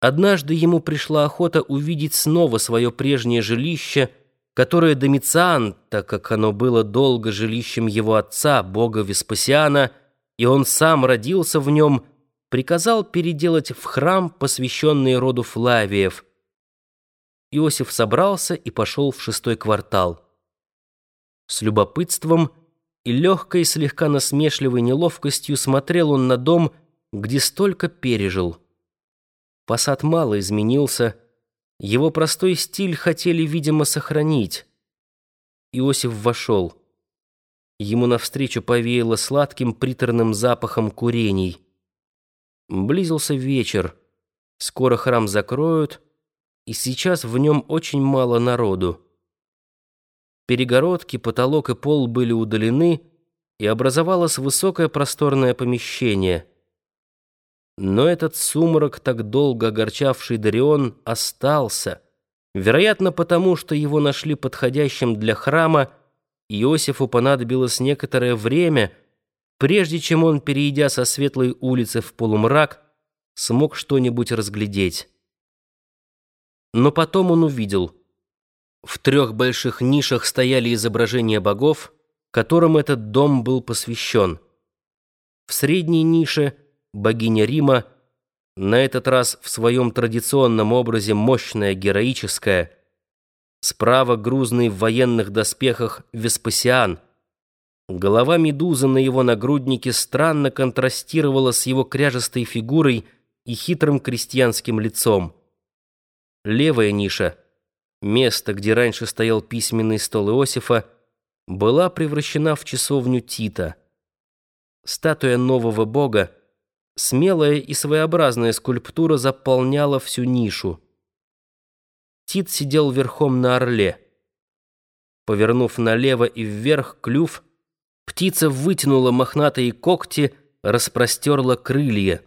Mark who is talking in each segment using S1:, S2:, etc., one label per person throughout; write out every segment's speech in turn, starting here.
S1: Однажды ему пришла охота увидеть снова свое прежнее жилище, которое Домициан, так как оно было долго жилищем его отца, бога Веспасиана, и он сам родился в нем, приказал переделать в храм, посвященный роду Флавиев. Иосиф собрался и пошел в шестой квартал. С любопытством и легкой, слегка насмешливой неловкостью смотрел он на дом, где столько пережил. Посад мало изменился, его простой стиль хотели, видимо, сохранить. Иосиф вошел. Ему навстречу повеяло сладким приторным запахом курений. Близился вечер. Скоро храм закроют, и сейчас в нем очень мало народу. Перегородки, потолок и пол были удалены, и образовалось высокое просторное помещение — но этот сумрак, так долго огорчавший Дарион, остался. Вероятно, потому что его нашли подходящим для храма, Иосифу понадобилось некоторое время, прежде чем он, перейдя со светлой улицы в полумрак, смог что-нибудь разглядеть. Но потом он увидел. В трех больших нишах стояли изображения богов, которым этот дом был посвящен. В средней нише — богиня Рима, на этот раз в своем традиционном образе мощная, героическая, справа грузный в военных доспехах Веспасиан. Голова медузы на его нагруднике странно контрастировала с его кряжестой фигурой и хитрым крестьянским лицом. Левая ниша, место, где раньше стоял письменный стол Иосифа, была превращена в часовню Тита. Статуя нового бога, Смелая и своеобразная скульптура заполняла всю нишу. Тит сидел верхом на орле. Повернув налево и вверх клюв, птица вытянула мохнатые когти, распростерла крылья.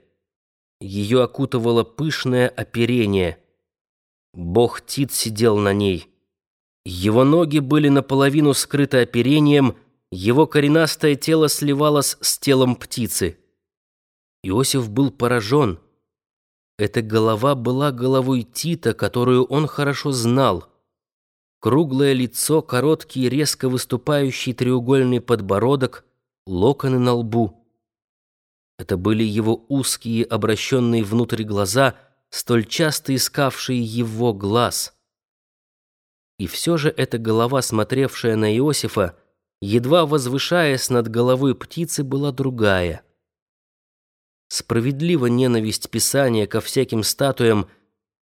S1: Ее окутывало пышное оперение. Бог Тит сидел на ней. Его ноги были наполовину скрыты оперением, его коренастое тело сливалось с телом птицы. Иосиф был поражен. Эта голова была головой Тита, которую он хорошо знал. Круглое лицо, короткий, резко выступающий треугольный подбородок, локоны на лбу. Это были его узкие, обращенные внутрь глаза, столь часто искавшие его глаз. И все же эта голова, смотревшая на Иосифа, едва возвышаясь над головой птицы, была другая — Справедлива ненависть Писания ко всяким статуям,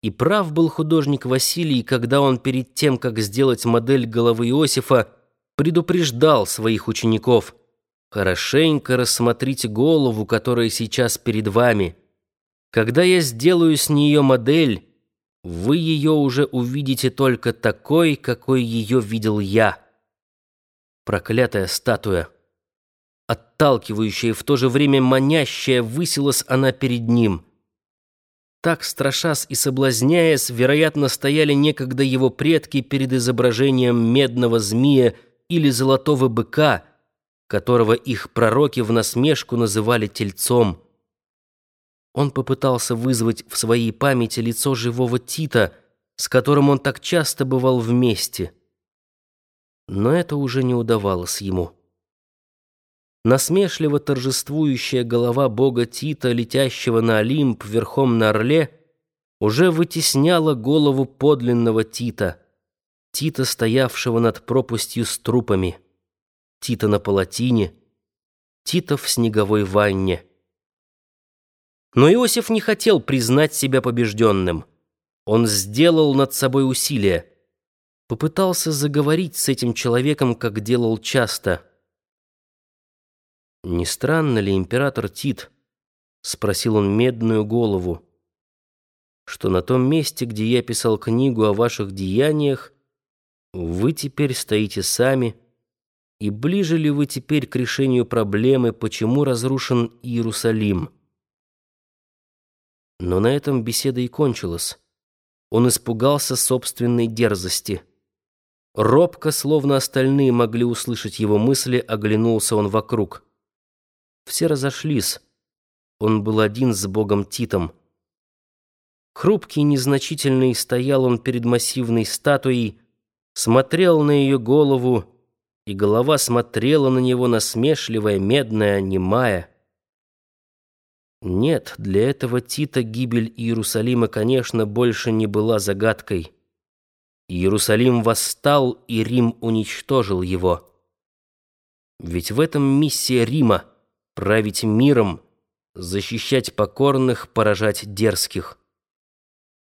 S1: и прав был художник Василий, когда он перед тем, как сделать модель головы Иосифа, предупреждал своих учеников «Хорошенько рассмотрите голову, которая сейчас перед вами. Когда я сделаю с нее модель, вы ее уже увидите только такой, какой ее видел я». Проклятая статуя! Отталкивающая, в то же время манящая, высилась она перед ним. Так, страшась и соблазняясь, вероятно, стояли некогда его предки перед изображением медного змея или золотого быка, которого их пророки в насмешку называли тельцом. Он попытался вызвать в своей памяти лицо живого Тита, с которым он так часто бывал вместе. Но это уже не удавалось ему. Насмешливо торжествующая голова бога Тита, летящего на Олимп верхом на орле, уже вытесняла голову подлинного Тита, Тита, стоявшего над пропастью с трупами, Тита на палатине, Тита в снеговой ванне. Но Иосиф не хотел признать себя побежденным. Он сделал над собой усилие. Попытался заговорить с этим человеком, как делал часто — «Не странно ли, император Тит?» — спросил он медную голову. «Что на том месте, где я писал книгу о ваших деяниях, вы теперь стоите сами, и ближе ли вы теперь к решению проблемы, почему разрушен Иерусалим?» Но на этом беседа и кончилась. Он испугался собственной дерзости. Робко, словно остальные могли услышать его мысли, оглянулся он вокруг — все разошлись. Он был один с богом Титом. Хрупкий, незначительный, стоял он перед массивной статуей, смотрел на ее голову, и голова смотрела на него насмешливая, медная, немая. Нет, для этого Тита гибель Иерусалима, конечно, больше не была загадкой. Иерусалим восстал, и Рим уничтожил его. Ведь в этом миссия Рима — править миром, защищать покорных, поражать дерзких.